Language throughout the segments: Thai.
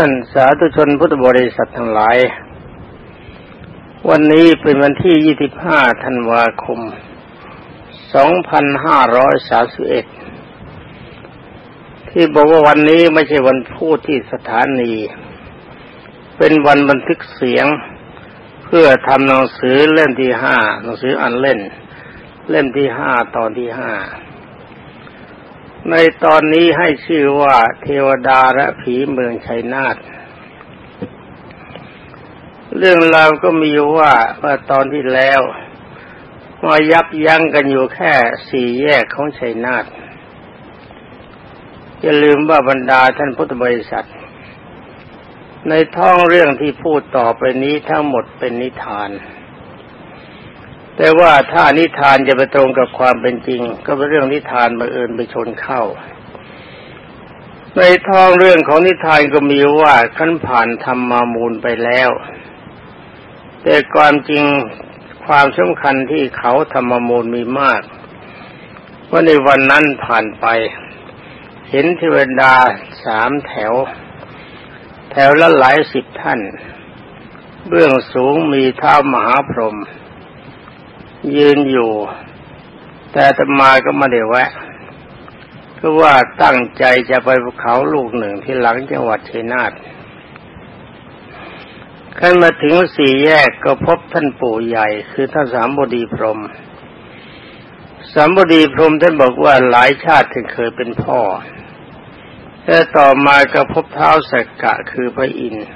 ท่านสาธุชนพุทธบริษัททั้งหลาย วันนี้เป็นวันที่ 25 ธันวาคม 2531 ที่บอกว่าวันนี้ไม่ใช่วันพูดที่สถานี เป็นวันบันทึกเสียง เพื่อทำหนังสือเล่มที่ห้าหนังสืออันเล่น เล่มที่ห้าตอนที่ห้า ในตอนนี้ให้ชื่อว่าเทวดาและผีเมืองชัยนาทเรื่องราวก็มีว่าเมื่อตอนที่แล้วมายับยั้งกันอยู่แค่สี่แยกของชัยนาทอย่าลืมว่าบรรดาท่านพุทธบริษัท ในท้องเรื่องที่พูดต่อไปนี้ทั้งหมดเป็นนิทาน แต่ว่าถ้านิทานจะไปตรงกับความเป็นจริง ก็เป็นเรื่องนิทานบังเอิญไปชนเข้า ในท้องเรื่องของนิทานก็มีว่าขั้นผ่านธรรมามูลไปแล้ว แต่ความจริงความสำคัญที่เขาธรรมมูลมีมากว่าในวันนั้นผ่านไป เห็นเทวดาสามแถว แถวละหลายสิบท่าน เบื้องสูงมีท้ามหาพรหม ยืนอยู่ แต่ตมาก็ไม่ได้แวะก็ว่าตั้งใจจะไปภูเขาลูกหนึ่งที่หลังจังหวัดชัยนาทขึ้นมาถึงสี่แยกก็พบท่านปู่ใหญ่ คือท่านสามบดีพรมสามบดีพรมท่านบอกว่าหลายชาติท่านเคยเป็นพ่อแต่ต่อมาก็พบเท้าสักกะคือพระอินทร์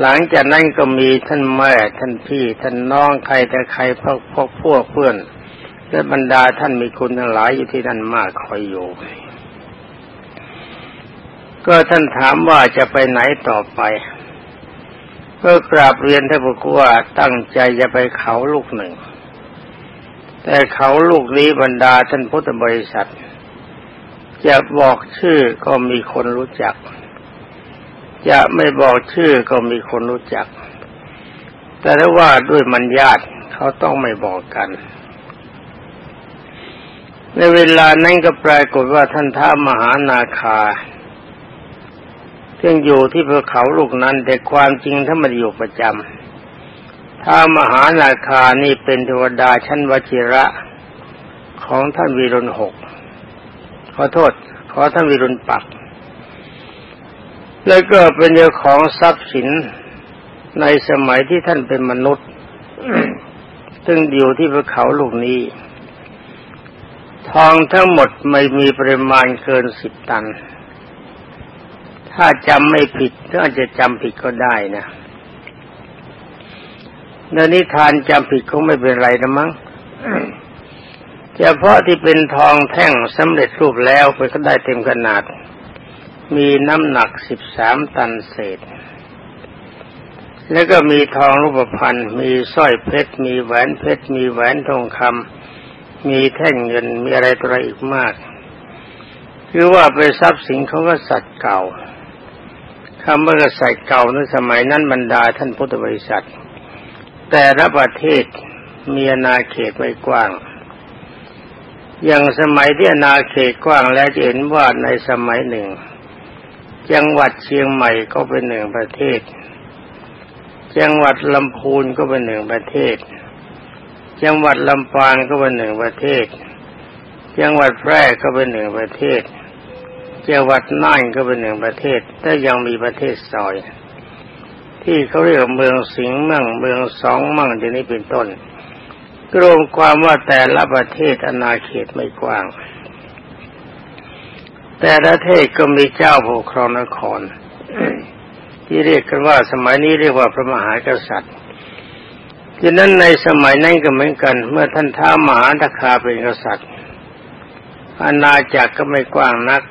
หลังจากนั้นก็มีท่านแม่ท่านพี่ท่านน้องใครแต่ใครพวกพวกพวกเพื่อนและบรรดาท่านมีคุณทั้งหลายอยู่ที่นั่นมากคอยอยู่ ก็ท่านถามว่าจะไปไหนต่อไปก็กราบเรียนท่านบอกว่าตั้งใจจะไปเขาลูกหนึ่ง แต่เขาลูกนี้บรรดาท่านพุทธบริษัท จะบอกชื่อก็มีคนรู้จัก จะไม่บอกชื่อก็มีคนรู้จัก แต่ถ้าว่าด้วยมันญาติเขาต้องไม่บอกกัน ในเวลานั้นก็ปรากฏว่าท่านท้ามหานาคาซึ่งอยู่ที่ภูเขาลูกนั้นแต่ความจริงถ้ามันอยู่ประจำท้ามหานาคานี่เป็นเทวดาชั้นวชิระของท่านวีรุณหกขอโทษ ขอท่านวีรุณปัก แล้วก็เป็นเจ้าของทรัพย์สินในสมัยที่ท่านเป็นมนุษย์ ซึ่งอยู่ที่ภูเขาลูกนี้ ทองทั้งหมดไม่มีปริมาณเกินสิบตัน ถ้าจำไม่ผิดก็อาจจะจำผิดก็ได้นะในนิทานจำผิดคงไม่เป็นไรนะมั้งเฉพาะที่เป็นทองแท่งสำเร็จรูปแล้วไปก็ได้เต็มขนาด มีน้ำหนักสิบสามตันเศษ แล้วก็มีทองรูปพรรณมีสร้อยเพชร มีแหวนเพชร มีแหวนทองคำ มีแท่งเงิน มีอะไรตัวอีกมาก คือว่าเป็นทรัพย์สินของกษัตริย์เก่าคำว่ากษัตริย์เก่าในสมัยนั้นบรรดาท่านพุทธบริษัท แต่ละประเทศมีอาณาเขตไม่กว้างอย่างสมัยที่อาณาเขตกว้างแล้วจะเห็นว่าในสมัยหนึ่ง จังหวัดเชียงใหม่ก็เป็นหนึ่งประเทศ จังหวัดลำพูนก็เป็นหนึ่งประเทศ จังหวัดลำปางก็เป็นหนึ่งประเทศ จังหวัดแพร่ก็เป็นหนึ่งประเทศ จังหวัดน่านก็เป็นหนึ่งประเทศแต่ยังมีประเทศซอย ที่เขาเรียกเมืองสิงห์มั่งเมืองสองมั่งเดี๋ยวนี้เป็นต้นรวมความว่าแต่ละประเทศอาณาเขตไม่กว้าง แต่ละเทศก็มีเจ้าปกครองนคร ที่เรียกกันว่าสมัยนี้เรียกว่าพระมหากษัตริย์ดังนั้นในสมัยนั้นก็เหมือนกัน เมื่อท่านท้ามหาตคาเป็นกษัตริย์อาณาจักรก็ไม่กว้างนัก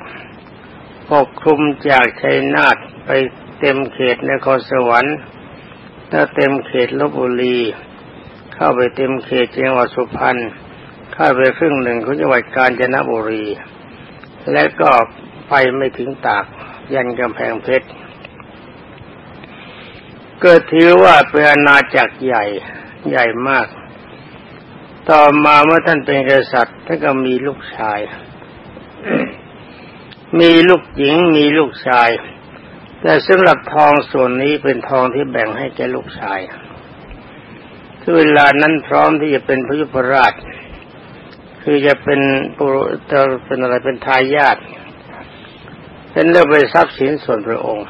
ปกคลุมจากชัยนาทไปเต็มเขตนครสวรรค์ถ้าเต็มเขตลบบุรี เข้าไปเต็มเขตจังหวัดสุพรรณเข้าไปครึ่งหนึ่งของจังหวัดกาญจนบุรี และก็ไปไม่ถึงตากยันกำแพงเพชรก็ถือว่าเป็นอาณาจักรใหญ่ใหญ่มาก ต่อมาเมื่อท่านเป็นกษัตริย์ท่านก็มีลูกชาย มีลูกหญิงมีลูกชาย แต่สำหรับทองส่วนนี้เป็นทองที่แบ่งให้แก่ลูกชายคือเวลานั้นพร้อมที่จะเป็นพระยุพราช คือจะเป็นปุโรจะเป็นอะไรเป็นทายาทเป็นเรื่องไปทรัพย์สินส่วนพระองค์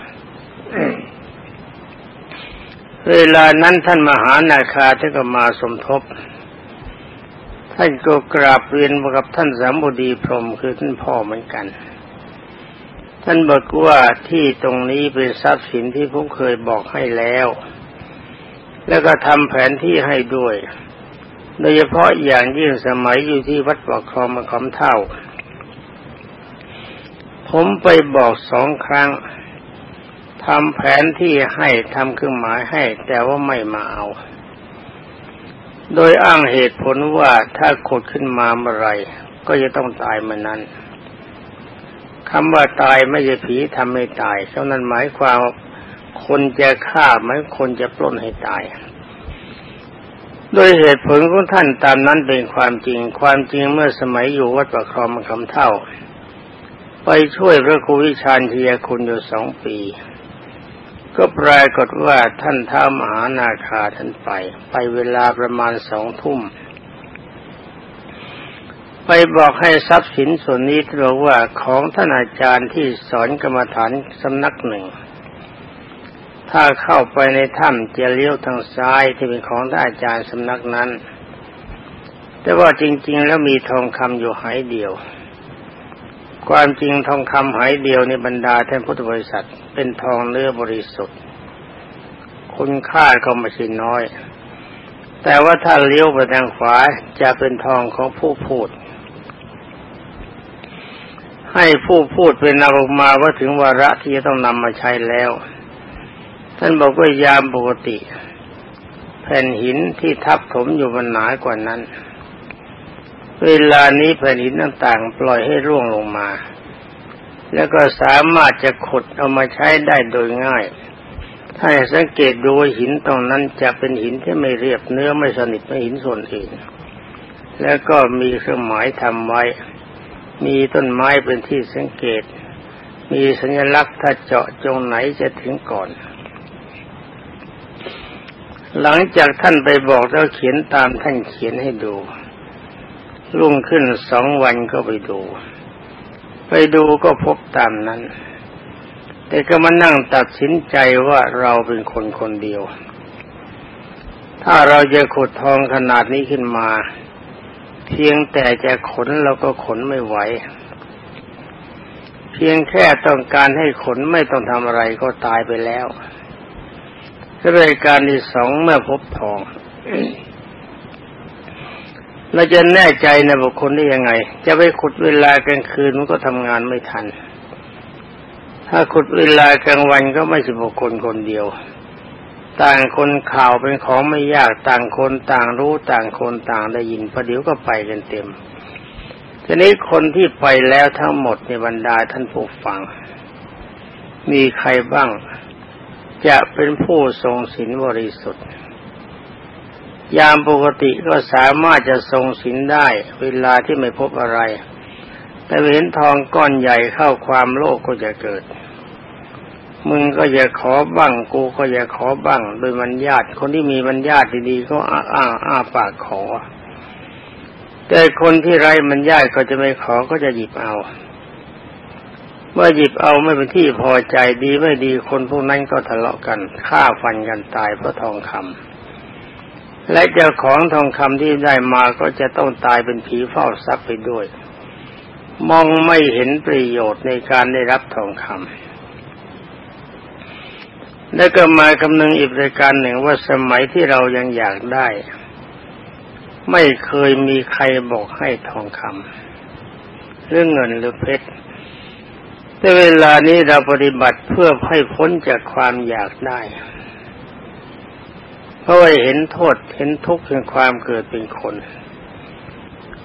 เวลานั้นท่านมหานาคาท่านก็มาสมทบ ท่านก็กราบเรียนกับท่านสามบดีพรมคือท่านพ่อเหมือนกัน ท่านบอกว่าที่ตรงนี้เป็นทรัพย์สินที่ผมเคยบอกให้แล้ว แล้วก็ทำแผนที่ให้ด้วย โดยเฉพาะอย่างยิ่งสมัยอยู่ที่วัดปากคลองมาคำเท่า ผมไปบอกสองครั้งทำแผนที่ให้ทำเครื่องหมายให้ แต่ว่าไม่มาเอา โดยอ้างเหตุผลว่าถ้าขุดขึ้นมาเมื่อไรก็จะต้องตายเมื่อนั้นคำว่าตายไม่ใช่ผีทำให้ตายเท่านั้นหมายความคนจะฆ่าไหมคนจะปล้นให้ตาย โดยเหตุผลของท่านตามนั้นเป็นความจริง ความจริงเมื่อสมัยอยู่วัดประครองมคำเท่า ไปช่วยพระครูวิชาญเทียคุณอยู่สองปี ก็ปรากฏว่าท่านท้ามหานาคาท่านไป ไปเวลาประมาณสองทุ่ม ไปบอกให้ทรัพย์สินส่วนนี้เราว่าของท่านอาจารย์ที่สอนกรรมฐานสำนักหนึ่ง ถ้าเข้าไปในถ้ำจะเลี้ยวทางซ้ายที่เป็นของท่านอาจารย์สำนักนั้น แต่ว่าจริง ๆ แล้วมีทองคำอยู่หายเดียว ความจริงทองคำหายเดียวในบรรดาท่านพุทธบริษัท เป็นทองเนื้อบริสุทธิ์ คุณค่าก็ไม่ใช่น้อย แต่ว่าถ้าเลี้ยวไปทางขวาจะเป็นทองของผู้พูดให้ผู้พูดเป็นนำออกมาว่าถึงวาระที่จะต้องนำมาใช้แล้ว ท่านบอกว่ายามปกติ แผ่นหินที่ทับถมอยู่มันหนากว่านั้น เวลานี้แผ่นหินต่างๆ ปล่อยให้ร่วงลงมา แล้วก็สามารถจะขุดเอามาใช้ได้โดยง่าย ถ้าสังเกตดูหินตรงนั้นจะเป็นหินที่ไม่เรียบเนื้อไม่สนิทไม่หินส่วนอื่นแล้วก็มีเครื่องหมายทำไว้ มีต้นไม้เป็นที่สังเกต มีสัญลักษณ์ถ้าเจาะจงไหนจะถึงก่อน หลังจากท่านไปบอกแล้วเขียนตามท่านเขียนให้ดูรุ่งขึ้นสองวันก็ไปดู ไปดูก็พบตามนั้น แต่ก็มานั่งตัดสินใจว่าเราเป็นคนคนเดียว ถ้าเราจะขุดทองขนาดนี้ขึ้นมา เพียงแต่จะขนเราก็ขนไม่ไหว เพียงแค่ต้องการให้ขนไม่ต้องทำอะไรก็ตายไปแล้ว รายการที่สองเมื่อพบทอง เราจะแน่ใจในบุคคลได้ยังไง จะไปขุดเวลากลางคืนมันก็ทำงานไม่ทัน ถ้าขุดเวลากลางวันก็ไม่ใช่บุคคลคนเดียว ต่างคนข่าวเป็นของไม่ยากต่างคนต่างรู้ต่างคนต่างได้ยินประเดี๋ยวก็ไปกันเต็มทีนี้คนที่ไปแล้วทั้งหมดในบรรดาท่านผู้ฟัง มีใครบ้าง จะเป็นผู้ทรงศีลบริสุทธิ์ ยามปกติก็สามารถจะทรงศีลได้เวลาที่ไม่พบอะไร แต่เห็นทองก้อนใหญ่เข้าความโลภกก็จะเกิด มึงก็อย่าขอบ้างกูก็อย่าขอบ้าง โดยมันญาติคนที่มีมันญาติดีๆก็อ้าอ้าอ้าปากขอ แต่คนที่ไรมันญาติก็จะไม่ขอก็จะหยิบเอา เมื่อหยิบเอาไม่เป็นที่พอใจดีไม่ดีคนพวกนั้นก็ทะเลาะกันฆ่าฟันกันตายเพราะทองคำและเจ้าของทองคำที่ได้มาก็จะต้องตายเป็นผีเฝ้าทรัพย์ไปด้วย มองไม่เห็นประโยชน์ในการได้รับทองคำแล้วก็มาคำนึงอีกรายการหนึ่งว่าสมัยที่เรายังอยากได้ ไม่เคยมีใครบอกให้ทองคำเรื่องเงินหรือเพชร แต่เวลานี้เราปฏิบัติเพื่อให้พ้นจากความอยากได้ เพราะเห็นโทษเห็นทุกข์เห็นความเกิดเป็นคน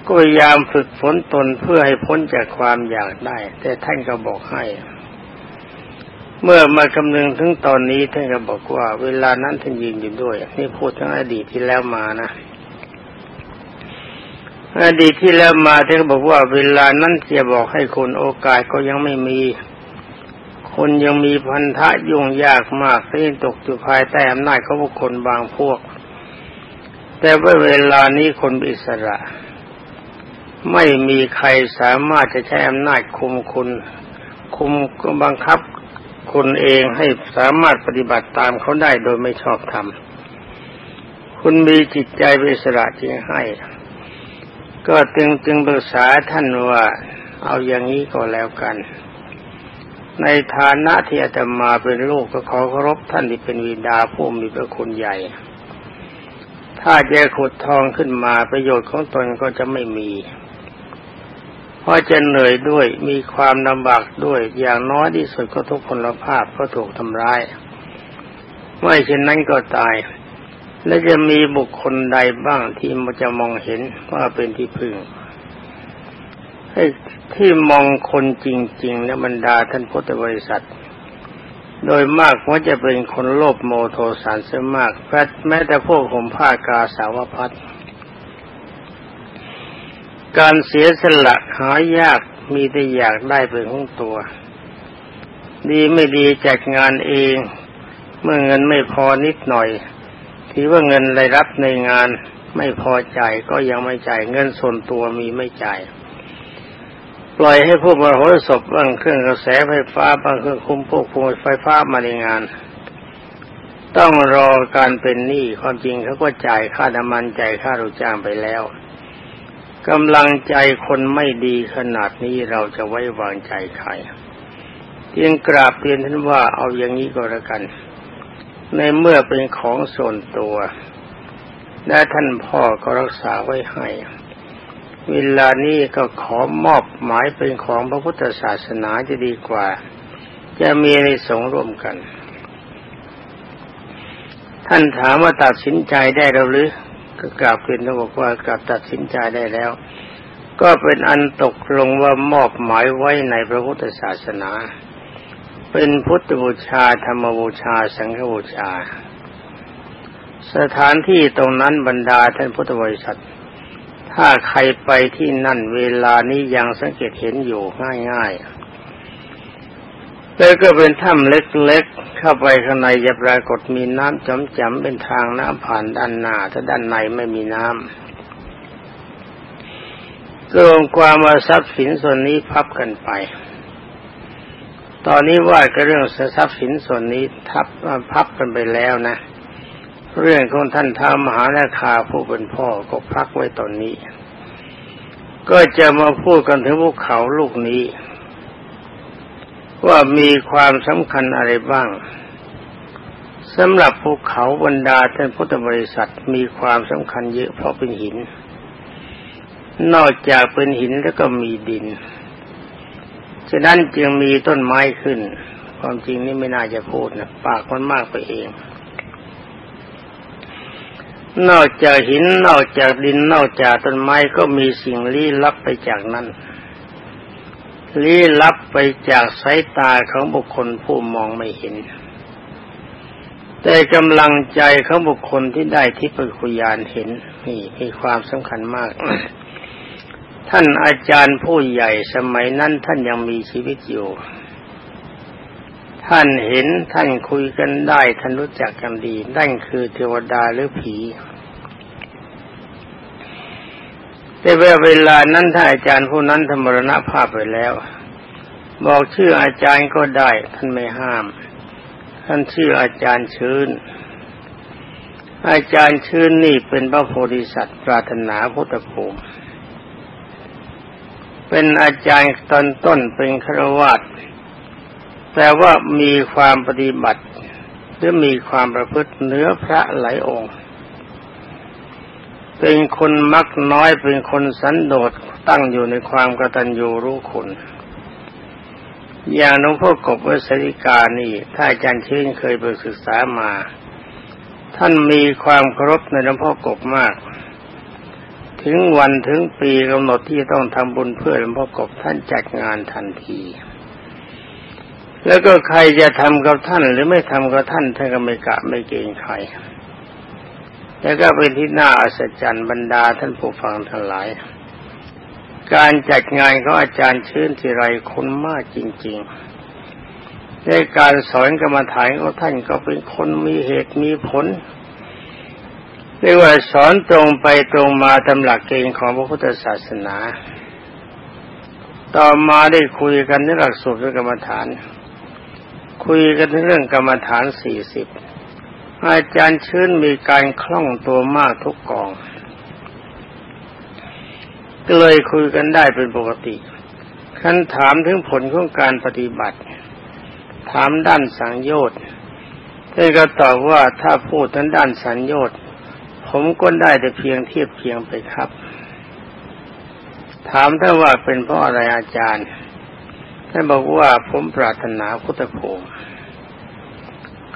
ก็พยายามฝึกฝนตนเพื่อให้พ้นจากความอยากได้ แต่ท่านก็บอกให้ เมื่อมาคำนึงถึงตอนนี้ท่านก็บอกว่า เวลานั้นท่านยืนอยู่ด้วย นี่พูดทั้งอดีตที่แล้วมานะ อดีตที่แล้วมาท่านบอกว่าเวลานั้นจะบอกให้คนโอกาสก็ยังไม่มี คนยังมีพันธะยุ่งยากมากที่ตกอยู่ภายใต้อำนาจของบุคคลบางพวก แต่ว่าเวลานี้คนอิสระ ไม่มีใครสามารถจะใช้อำนาจคุมคุณ คุมบังคับคุณเองให้สามารถปฏิบัติตามเขาได้โดยไม่ชอบธรรมคุณมีจิตใจเป็นอิสระจึงให้ ก็จึงจึงปรึกษาท่านว่า เอาอย่างนี้ก็แล้วกัน ในฐานะที่อาตมาเป็นลูกก็ขอเคารพท่านที่เป็นวิดาผู้มีพระคุณใหญ่ ถ้าจะขุดทองขึ้นมาประโยชน์ของตนก็จะไม่มีเพราะจะเหนื่อยด้วยมีความลำบากด้วยอย่างน้อยที่สุดก็ทุกพลภาพก็ถูกทำร้ายไม่เช่นนั้นก็ตาย และจะมีบุคคลใดบ้างที่มันจะมองเห็นว่าเป็นที่พึ่งให้ที่มองคนจริงๆและบรรดาท่านพุทธบริษัท โดยมากว่าจะเป็นคนโลภโมโทสารเสียมากแม้แต่พวกผมผ้ากาสาวพัดการเสียสละหายากมีแต่อยากได้เป็นของตัว ดีไม่ดีจัดงานเอง เมื่อเงินไม่พอนิดหน่อย ถือว่าเงินรายรับในงานไม่พอใจก็ยังไม่จ่ายเงินส่วนตัวมีไม่จ่ายปล่อยให้ผู้บริโภคศพบ้างเครื่องกระแสไฟฟ้าบางเครื่องคุมพวกพวงไฟฟ้ามาในงาน ต้องรอการเป็นหนี้ความจริงเขาก็จ่ายค่าน้ำมันจ่ายค่าลูกจ้างไปแล้วกำลังใจคนไม่ดีขนาดนี้เราจะไว้วางใจใครเพียงกราบเรียนท่านว่าเอาอย่างนี้ก็แล้วกัน ในเมื่อเป็นของส่วนตัว และท่านพ่อก็รักษาไว้ให้ เวลานี้ก็ขอมอบหมายเป็นของพระพุทธศาสนาจะดีกว่า จะมีในสงร่วมกัน ท่านถามว่าตัดสินใจได้แล้วหรือก็กราบเรียนนบอกว่ากลับตัดสินใจได้แล้ว ก็เป็นอันตกลงว่ามอบหมายไว้ในพระพุทธศาสนา เป็นพุทธบูชาธรรมบูชา สังฆบูชา สถานที่ตรงนั้นบรรดาท่านพุทธบริษัท ถ้าใครไปที่นั่นเวลานี้ยังสังเกตเห็นอยู่ง่ายๆแล้วก็เป็นถ้ำเล็กๆ เข้าไปข้างในจะปรากฏมีน้ำจำๆเป็นทางน้ำผ่านด้านหน้าถ้าด้านในไม่มีน้ำรวมความว่าทรัพย์สินส่วนนี้พับกันไป ตอนนี้ว่าก็เรื่องทรัพย์สินส่วนนี้ทับพับกันไปแล้วนะ เรื่องของท่านท้ามหาราคาผู้เป็นพ่อก็พักไว้ตอนนี้ ก็จะมาพูดกันถึงภูเขาลูกนี้ ว่ามีความสำคัญอะไรบ้างสำหรับภูเขาบรรดาท่านพุทธบริษัทมีความสำคัญเยอะเพราะเป็นหิน นอกจากเป็นหินแล้วก็มีดิน ฉะนั้นจึงมีต้นไม้ขึ้น ความจริงนี่ไม่น่าจะพูดนะปากมันมากไปเอง นอกจากหินนอกจากดินนอกจากต้นไม้ก็มีสิ่งลี้ลับไปจากนั้นลี้ลับไปจากสายตาของบุคคลผู้มองไม่เห็น แต่กำลังใจของบุคคลที่ได้ทิพยคุยานเห็น นี่มีความสำคัญมาก ท่านอาจารย์ผู้ใหญ่สมัยนั้นท่านยังมีชีวิตอยู่ ท่านเห็นท่านคุยกันได้ ท่านรู้จักกันดี นั่นคือเทวดาหรือผี แต่เวลานั้นท่านอาจารย์ผู้นั้นธรรมรณภาพไปแล้ว บอกชื่ออาจารย์ก็ได้ ท่านไม่ห้าม ท่านชื่ออาจารย์ชื้น อาจารย์ชื้นนี่เป็นพระโพธิสัตว์ปรารถนาพุทธภูมิ เป็นอาจารย์ตอนต้นเป็นครวัตแต่ว่ามีความปฏิบัติ หรือมีความประพฤติเนื้อพระหลายองค์ เป็นคนมักน้อยเป็นคนสันโดษตั้งอยู่ในความกตัญญูรู้คุณอย่างหลวงพ่อกบวสริกานี่ ถ้าอาจารย์ชื่นเคยไปศึกษามา ท่านมีความเคารพในหลวงพ่อกบมาก ถึงวันถึงปีกำหนดที่ต้องทำบุญเพื่อหลวงพ่อกบท่านจัดงานทันที แล้วก็ใครจะทำกับท่านหรือไม่ทำกับท่านท่านก็ไม่กะไม่เกรงใคร แล้วก็เป็นที่น่าอัศจรรย์บรรดาท่านผู้ฟังทั้งหลาย การจัดงานของอาจารย์ชื่นทีไรคนมากจริง ๆในการสอนกรรมฐานของท่านก็เป็นคนมีเหตุมีผล เรียกว่าสอนตรงไปตรงมาตามหลักเกณฑ์ของพระพุทธศาสนา ต่อมาได้คุยกันในหลักสูตรกรรมฐาน คุยกันในเรื่องกรรมฐานสี่สิบอาจารย์ชื้นมีการคล่องตัวมากทุกกอง ก็เลยคุยกันได้เป็นปกติท่านถามถึงผลของการปฏิบัติ ถามด้านสังโยชน์ท่านก็ตอบว่าถ้าพูดทั้งด้านสังโยชน์ ผมก็ได้แต่เพียงเทียบเพียงไปครับ ถามท่านว่าเป็นเพราะอะไรอาจารย์ท่านบอกว่าผมปรารถนาพุทธภูมิ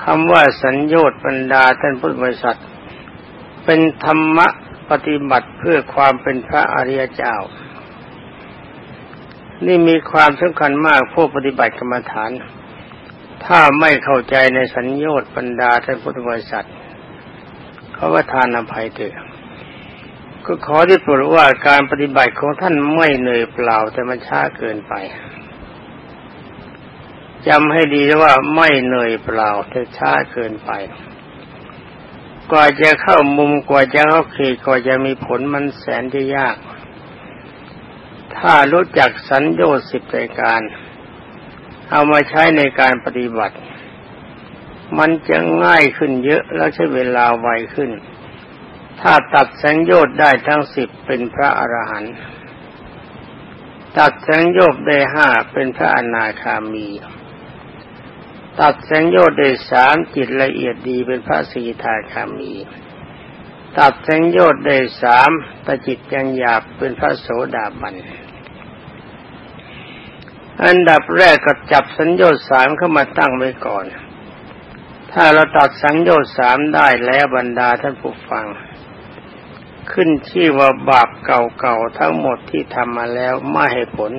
คำว่าสัญญชน์บรรดาท่านพุทธบริษัท เป็นธรรมะปฏิบัติเพื่อความเป็นพระอริยเจ้า นี่มีความสำคัญมากผู้ปฏิบัติกรรมฐาน ถ้าไม่เข้าใจในสัญญชน์บรรดาท่านพุทธบริษัท เขาว่าทานอภัยเถอะก็ขอที่โปรดว่าการปฏิบัติของท่านไม่เหนื่อยเปล่าแต่มันช้าเกินไปจำให้ดีว่าไม่เหนื่อยเปล่าแต่ช้าเกินไป กว่าจะเข้ามุมกว่าจะเข้าเขตกว่าจะมีผลมันแสนที่ยาก ถ้ารู้จักสัญญาสิบรายการ เอามาใช้ในการปฏิบัติ มันจะง่ายขึ้นเยอะแล้วใช้เวลาไวขึ้น ถ้าตัดสังโยชน์ได้ทั้งสิบเป็นพระอรหันต์ตัดสังโยชน์ได้ห้าเป็นพระอนาคามี ตัดสังโยชน์ได้สามจิตละเอียดดีเป็นพระสีทาคามี ตัดสังโยชน์ได้สามตจิตยังหยาบเป็นพระโสดาบันอันดับแรกก็จับสัญญาสามเข้ามาตั้งไว้ก่อน ถ้าเราตัดสังโยชน์สามได้แล้วบรรดาท่านผู้ฟัง ขึ้นชื่อว่าบาปเก่าๆทั้งหมดที่ทำมาแล้วไม่ให้ผล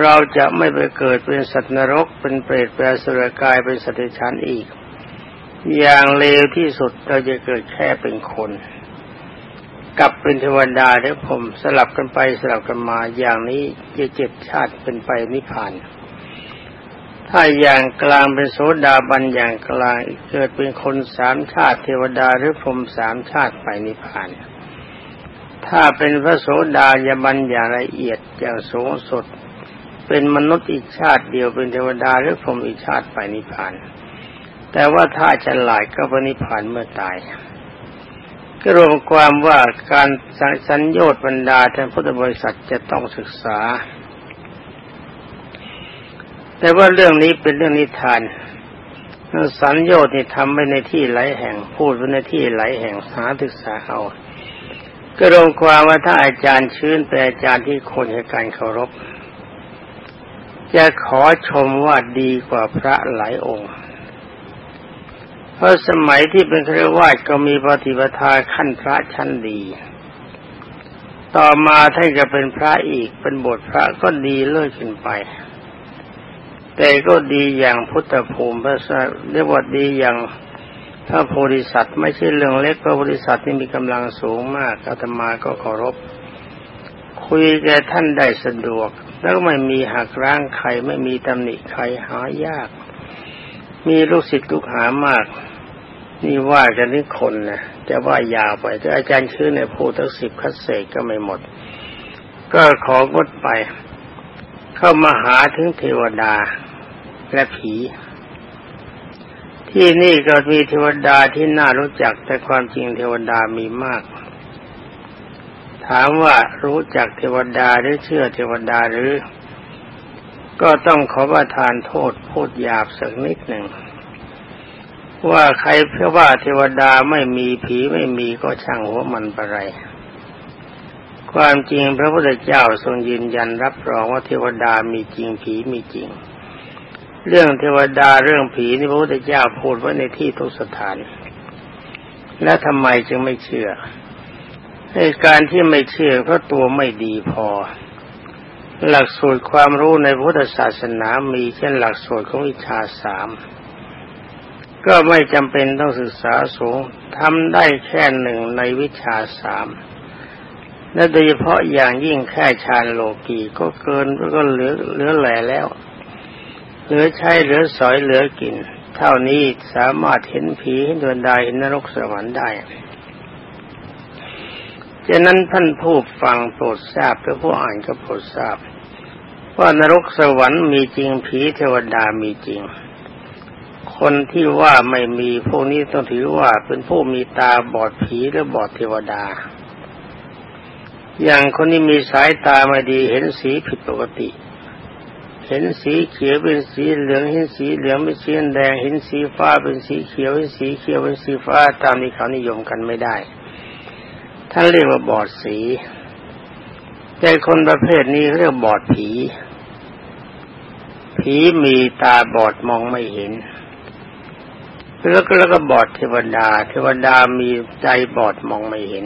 เราจะไม่ไปเกิดเป็นสัตว์นรกเป็นเปรตเป็นสุรกายเป็นสัตว์ชั้นอีก อย่างเลวที่สุดเราจะเกิดแค่เป็นคนกลับเป็นเทวดาแล้วผมสลับกันไปสลับกันมาอย่างนี้จะเจ็ดชาติเป็นไปนิพพาน ถ้าอย่างกลางเป็นโสดาบันอย่างกลางเกิดเป็นคนสามชาติเทวดาหรือพรหมสามชาติไปนิพพาน ถ้าเป็นพระโสดายบันอย่างละเอียดอย่างสูงสุด เป็นมนุษย์อีกชาติเดียวเป็นเทวดาหรือพรหมอีกชาติไปนิพพาน แต่ว่าถ้าจะหลายก็ไปนิพพานเมื่อตายก็รวมความว่าการสัญญาบรรดาท่านพุทธบริษัทจะต้องศึกษา แต่ว่าเรื่องนี้เป็นเรื่องนิทานสัญญาเนี่ทำไปในที่หลายแห่งพูดไปในที่หลายแห่งหาศึกษาเอาก็รวมความว่าถ้าอาจารย์ชื้นเป็นอาจารย์ที่คนให้การเคารพ จะขอชมว่าดีกว่าพระหลายองค์ เพราะสมัยที่เป็นครวาสก็มีปฏิปทาขั้นพระชั้นดี ต่อมาท่านจะเป็นพระอีกเป็นบทพระก็ดีเลิศขึ้นไป แต่ก็ดีอย่างพุทธภูมิพระเรียกว่าดีอย่างพระโพธิสัตว์ไม่ใช่เรื่องเล็กพระโพธิสัตว์นี่มีกำลังสูงมากอาตมาก็เคารพ คุยแกท่านได้สะดวก แล้วไม่มีหักร้างใครไม่มีตำหนิใครหายาก มีลูกศิษย์ลูกหามาก นี่ว่ากันนี่คนนะจะว่ายาวไปแต่อาจารย์ชื่อในพูดทั้งสิบคัดเศษก็ไม่หมด ก็ของดไป เข้ามาหาถึงเทวดา และผี ที่นี่ก็มีเทวดาที่น่ารู้จัก แต่ความจริงเทวดามีมาก ถามว่ารู้จักเทวดาหรือเชื่อเทวดาหรือ ก็ต้องขอประทานโทษพูดหยาบสักนิดหนึ่งว่าใครเพื่อว่าเทวดาไม่มีผีไม่มีก็ช่างหัวมันไปไรความจริงพระพุทธเจ้าทรงยืนยันรับรองว่าเทวดามีจริงผีมีจริง เรื่องเทวดาเรื่องผีนี่พระพุทธเจ้าพูดไว้ในที่ทุกสถาน และทำไมจึงไม่เชื่อในการที่ไม่เชื่อเพราะตัวไม่ดีพอ หลักสูตรความรู้ในพุทธศาสนามีเช่นหลักสูตรของวิชาสามก็ไม่จำเป็นต้องศึกษาสูงทำได้แค่หนึ่งในวิชาสามและโดยเฉพาะอย่างยิ่งแค่ฌานโลกีก็เกินก็เหลือเหลือแหล่แล้ว เหลือใช้เหลือสอยเหลือกิน เท่านี้สามารถเห็นผีเห็นดวงดาวเห็นนรกสวรรค์ได้ฉะนั้นท่านผู้ฟังโปรดทราบและผู้อ่านก็โปรดทราบ ว่านรกสวรรค์มีจริงผีเทวดามีจริง คนที่ว่าไม่มีพวกนี้ต้องถือว่าเป็นผู้มีตาบอดผีหรือบอดเทวดา อย่างคนที่มีสายตาไม่ดีเห็นสีผิดปกติ เห็นสีเขียวเป็นสีเหลืองเห็นสีเหลืองเป็นสีแดงเห็นสีฟ้าเป็นสีเขียวเห็นสีเขียวเป็นสีฟ้าตามที่เขานิยมกันไม่ได้ท่านเรียกว่าบอดสี แต่คนประเภทนี้เรียกบอดผี ผีมีตาบอดมองไม่เห็นแล้วก็แล้วก็บอดเทวดา เทวดามีใจบอดมองไม่เห็น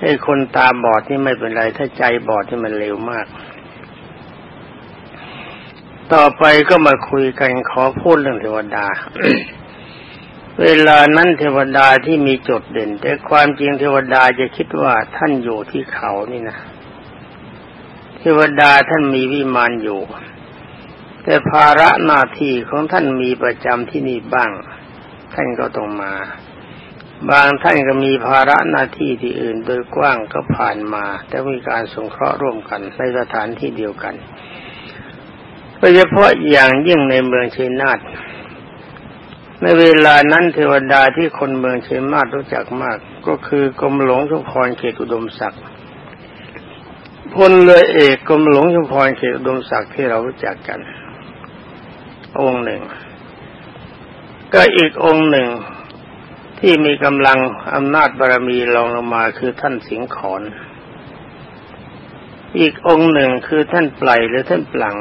ให้คนตาบอดนี่ไม่เป็นไร ถ้าใจบอดนี่มันเร็วมาก ต่อไปก็มาคุยกันขอพูดเรื่องเทวดา เวลานั้นเทวดาที่มีจุดเด่น แต่ความจริงเทวดาจะคิดว่าท่านอยู่ที่เขานี่นะ เทวดาท่านมีวิมานอยู่ แต่ภาระหน้าที่ของท่านมีประจำที่นี่บ้าง ท่านก็ต้องมา บางท่านก็มีภาระหน้าที่ที่อื่นโดยกว้างก็ผ่านมา แต่มีการสงเคราะห์ร่วมกันในสถานที่เดียวกัน โดยเฉพาะอย่างยิ่งในเมืองเชนาทในเวลานั้นเทวดาที่คนเมืองเชียงมารู้จักมาก ก็คือกรมหลวงชุมพรเขตอุดมศักดิ์พลเรือเอกกรมหลวงชุมพรเขตอุดมศักดิ์ที่เรารู้จักกัน องค์หนึ่ง ก็อีกองค์หนึ่งที่มีกำลังอำนาจบารมีรองลงมาคือท่านสิงขอน อีกองค์หนึ่งคือท่านไพลหรือท่านปลัง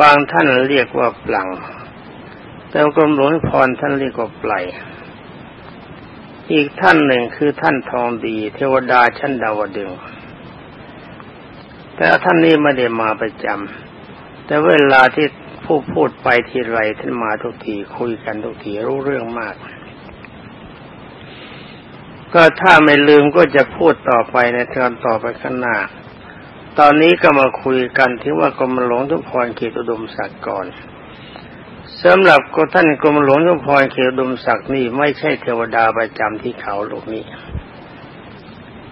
บางท่านเรียกว่าปลัง แต่กรมหลวงพรท่านเรียกว่าไลอีกท่านหนึ่งคือท่านทองดี เทวดาชั้นดาวดึง แต่ท่านนี้ไม่ได้มาประจำแต่เวลาที่ผู้พูดไปทีไรท่านมาทุกทีคุยกันทุกทีรู้เรื่องมาก ก็ถ้าไม่ลืมก็จะพูดต่อไปในเทอนต่อไปข้างหน้า ตอนนี้ก็มาคุยกันที่ว่ากรมหลวงทุกพรเขตอุดมศักดิ์ก่อนสำหรับก็ท่านกรมหลวงยมพรเขตดุมศักดิ์นี่ไม่ใช่เทวดาประจำที่เขาลูกนี้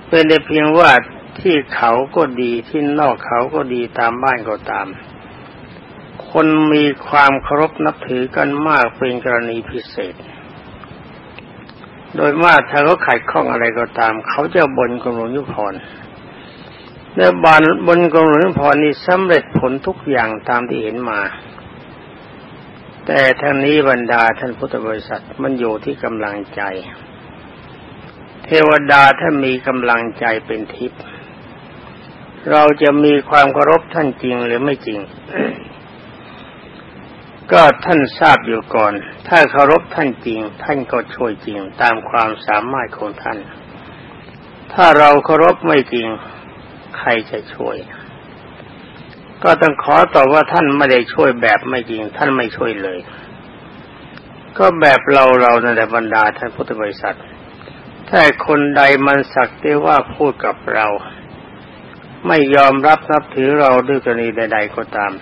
เป็นแต่เพียงว่าที่เขาก็ดีที่นอกเขาก็ดีตามบ้านก็ตาม คนมีความเคารพนับถือกันมากเป็นกรณีพิเศษ โดยมากถ้าเขาขัดข้องอะไรก็ตาม เขาจะบนกรมหลวงยุพร ในบานบนกรมหลวงยุพรนี่สำเร็จผลทุกอย่างตามที่เห็นมา แต่ทั้งนี้บรรดาท่านพุทธบริษัทมันอยู่ที่กำลังใจ เทวดาถ้ามีกำลังใจเป็นทิพย์เราจะมีความเคารพท่านจริงหรือไม่จริง ก็ท่านทราบอยู่ก่อน ถ้าเคารพท่านจริง ท่านก็ช่วยจริงตามความสามารถของท่าน ถ้าเราเคารพไม่จริง ใครจะช่วย ก็ต้องขอตอบว่าท่านไม่ได้ช่วยแบบไม่จริง ท่านไม่ช่วยเลย ก็แบบเราเราในบรรดาท่านพุทธบริษัท ถ้าคนใดมันสักแต่ว่าพูดกับเรา ไม่ยอมรับนับถือเราด้วยกรณีใด ๆ ก็ตาม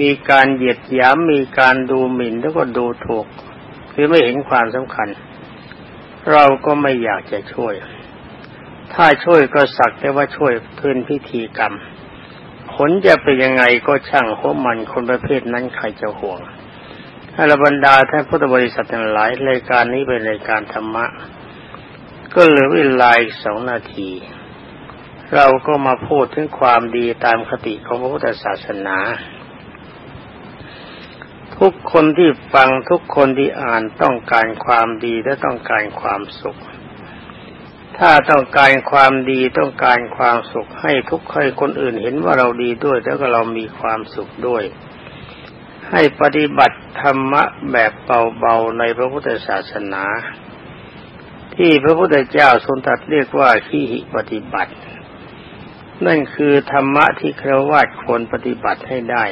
มีการเหยียดหยามมีการดูหมิ่นแล้วก็ดูถูก คือไม่เห็นความสำคัญ เราก็ไม่อยากจะช่วย ถ้าช่วยก็สักแต่ว่าช่วยพื่นพิธีกรรม ผลจะเป็นยังไงก็ช่างหัวมันคนประเภทนั้นใครจะห่วงถ้าบรรดาท่านพุทธบริษัททั้งหลายรายการนี้เป็นรายการธรรมะ ก็เหลือเวลาอีกสองนาที เราก็มาพูดถึงความดีตามคติของพระพุทธศาสนา ทุกคนที่ฟังทุกคนที่อ่านต้องการความดีและต้องการความสุข ถ้าต้องการความดีต้องการความสุขให้ทุกคนคนอื่นเห็นว่าเราดีด้วย แล้วก็เรามีความสุขด้วย ให้ปฏิบัติธรรมะแบบเบาๆในพระพุทธศาสนา ที่พระพุทธเจ้าทรงตรัสเรียกว่าขีหิปฏิบัติ นั่นคือธรรมะที่ครวาดควรปฏิบัติให้ได้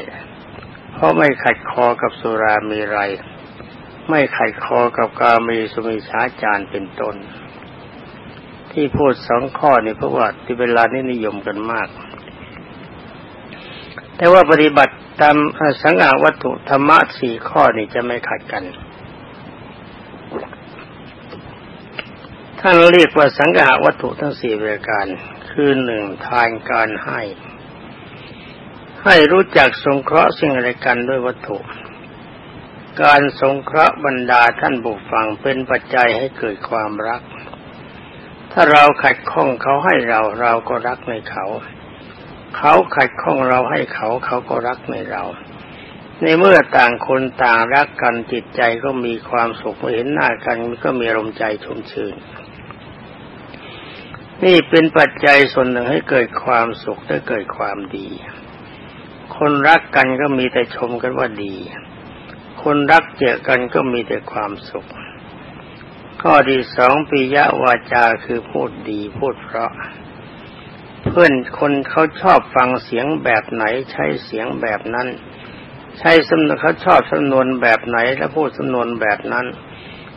เพราะไม่ขัดคอกับสุรามีไร ไม่ขัดคอกับกามีสุมิชาจารเป็นต้น ที่พูดสองข้อนี่เพราะว่าที่เวลานี้นิยมกันมาก แต่ว่าปฏิบัติตามสังหาวัตถุธรรมะสี่ข้อนี้จะไม่ขัดกัน ท่านเรียกว่าสังหาวัตถุทั้งสี่ประการ คือหนึ่งทานการให้ ให้รู้จักสงเคราะห์สิ่งอะไรกันด้วยวัตถุ การสงเคราะห์บรรดาท่านบุฟังเป็นปัจจัยให้เกิดความรัก ถ้าเราขัดข้องเขาให้เราเราก็รักในเขา เขาขัดข้องเราให้เขาเขาก็รักในเรา ในเมื่อต่างคนต่างรักกันจิตใจก็มีความสุขเมื่อเห็นหน้ากันก็มีอารมใจชุ่มชื่นนี่เป็นปัจจัยส่วนหนึ่งให้เกิดความสุขและเกิดความดี คนรักกันก็มีแต่ชมกันว่าดี คนรักเจอกันก็มีแต่ความสุข ข้อที่สองปิยวาจาคือพูดดีพูดเพราะ เพื่อนคนเขาชอบฟังเสียงแบบไหนใช้เสียงแบบนั้น ใช้สำนวนเขาชอบสำนวนแบบไหนแล้วพูดสำนวนแบบนั้น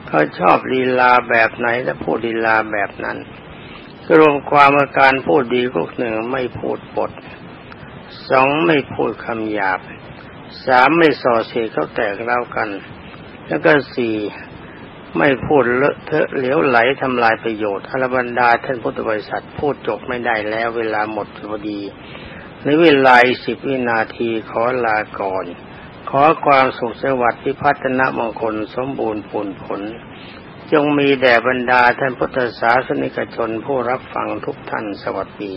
เขาชอบลีลาแบบไหนแล้วพูดลีลาแบบนั้นรวมความอาการพูดดีก็หนึ่งไม่พูดปดสองไม่พูดคำหยาบสามไม่ส่อเสียเขาแตกเล่ากัน แล้วก็สี่ ไม่พูดเลอะเทอะเหลวไหลทำลายประโยชน์อรบรรดาท่านพุทธบริษัทพูดจบไม่ได้แล้วเวลาหมดพอดีในเวลาสิบวินาทีขอลาก่อน ขอความสุขสวัสดิ์พิพัฒนมงคลสมบูรณ์ผลผล จงมีแด่บรรดาท่านพุทธศาสนิกชนผู้รับฟังทุกท่านสวัสดี